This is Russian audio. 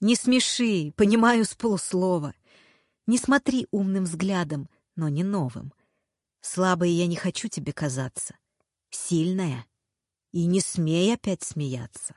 Не смеши, понимаю с полуслова. Не смотри умным взглядом, но не новым. Слабой я не хочу тебе казаться. Сильная. И не смей опять смеяться.